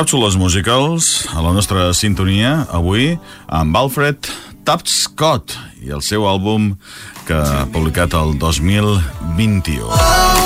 Càpsules musicals a la nostra sintonia avui amb Alfred Tapscott i el seu àlbum que ha publicat el 2021.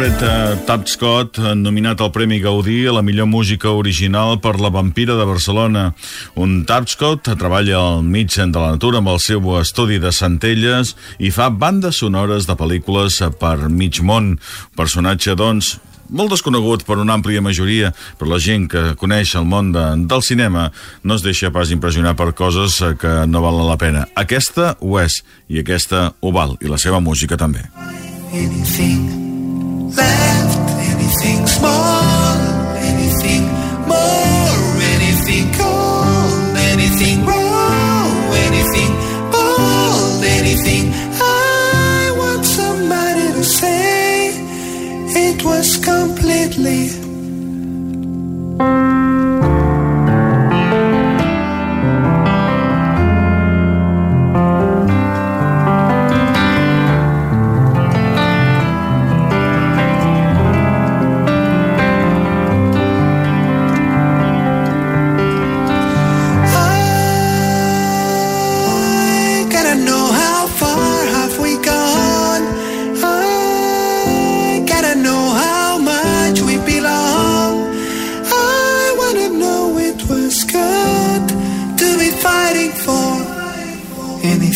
Alfred eh, eh, nominat al Premi Gaudí a la millor música original per La Vampira de Barcelona. Un Tapscott treballa al mig de la natura amb el seu estudi de Centelles i fa bandes sonores de pel·lícules per mig món. Personatge, doncs, molt desconegut per una àmplia majoria, però la gent que coneix el món de, del cinema no es deixa pas impressionar per coses que no valen la pena. Aquesta ho és, i aquesta ho val, i la seva música també. anything left, anything small,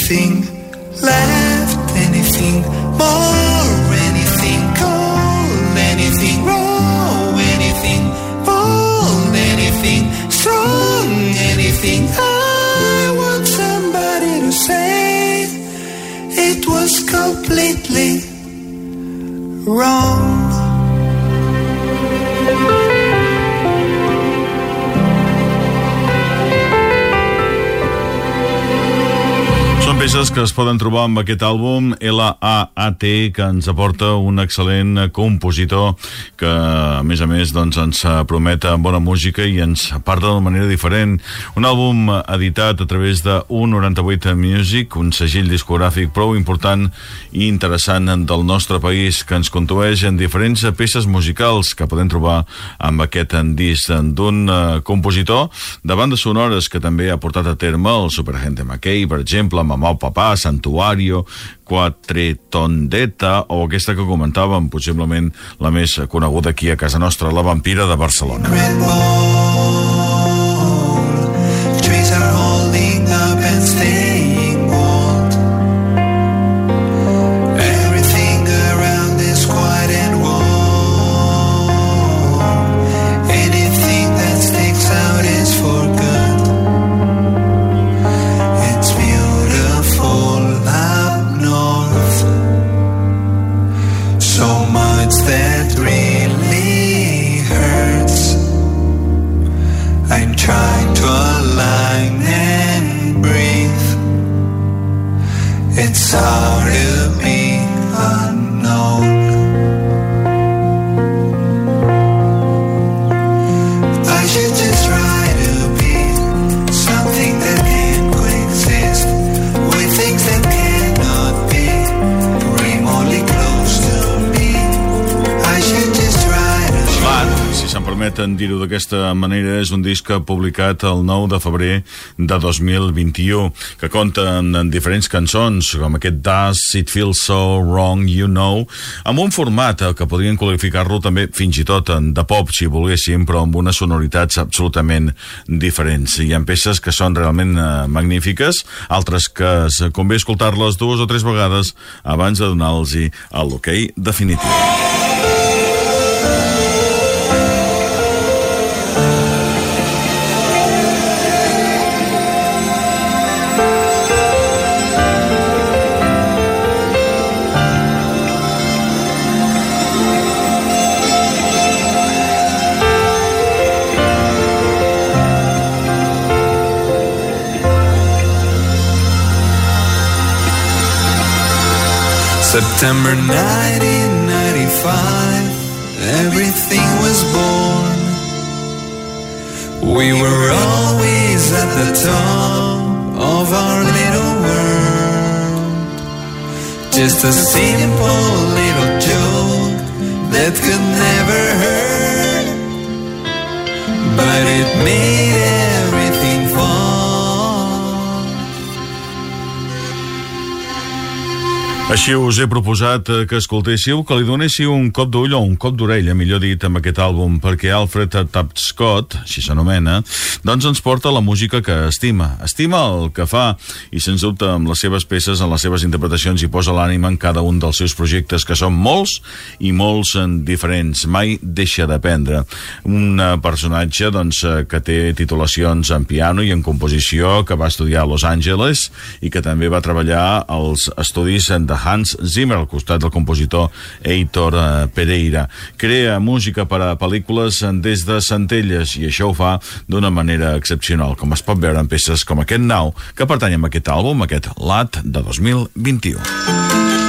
anything left, anything more, anything cold, anything raw, anything bold, anything strong, anything. I want somebody to say it was completely wrong. Peces que es poden trobar amb aquest àlbum L.A.A.T. que ens aporta un excel·lent compositor que, a més a més, doncs, ens promet bona música i ens parla d'una manera diferent. Un àlbum editat a través de 198 Music, un segell discogràfic prou important i interessant del nostre país que ens contueix en diferents peces musicals que podem trobar amb aquest disc d'un eh, compositor de bandes sonores que també ha portat a terme el Superagente McKay, per exemple, Mamà o Papà, Santuario, Quatretondeta o aquesta que comentàvem, possiblement la més coneguda aquí a casa nostra, La Vampira de Barcelona. red ball. Permeten dir-ho d'aquesta manera, és un disc publicat el 9 de febrer de 2021, que compta amb diferents cançons, com aquest Does It Feel So Wrong You Know, amb un format eh, que podrien qualificar-lo també fins i tot en de pop, si volguéssim, però amb unes sonoritats absolutament diferents. Hi ha peces que són realment eh, magnífiques, altres que convé escoltar-les dues o tres vegades abans de donar-los el l'hoquei definitiu. September 1995, everything was born. We were always at the top of our little world. Just a simple little joke that could never hurt. But it made everything Així us he proposat eh, que escoltéssiu, que li donéssiu un cop d'ull o un cop d'orella, millor dit, amb aquest àlbum, perquè Alfred Tapscott, així s'anomena, doncs ens porta la música que estima. Estima el que fa i, sens dubte, amb les seves peces, en les seves interpretacions, hi posa l'ànima en cada un dels seus projectes, que són molts i molts en diferents. Mai deixa d'aprendre. Un eh, personatge doncs, eh, que té titulacions en piano i en composició, que va estudiar a Los Angeles i que també va treballar als estudis de Hans Zimmer al costat del compositor Heitor eh, Pereira. Crea música per a pel·lícules des de Centelles i això ho fa d'una manera excepcional, com es pot veure en peces com aquest Now, que pertany a aquest àlbum, aquest Lat de 2021.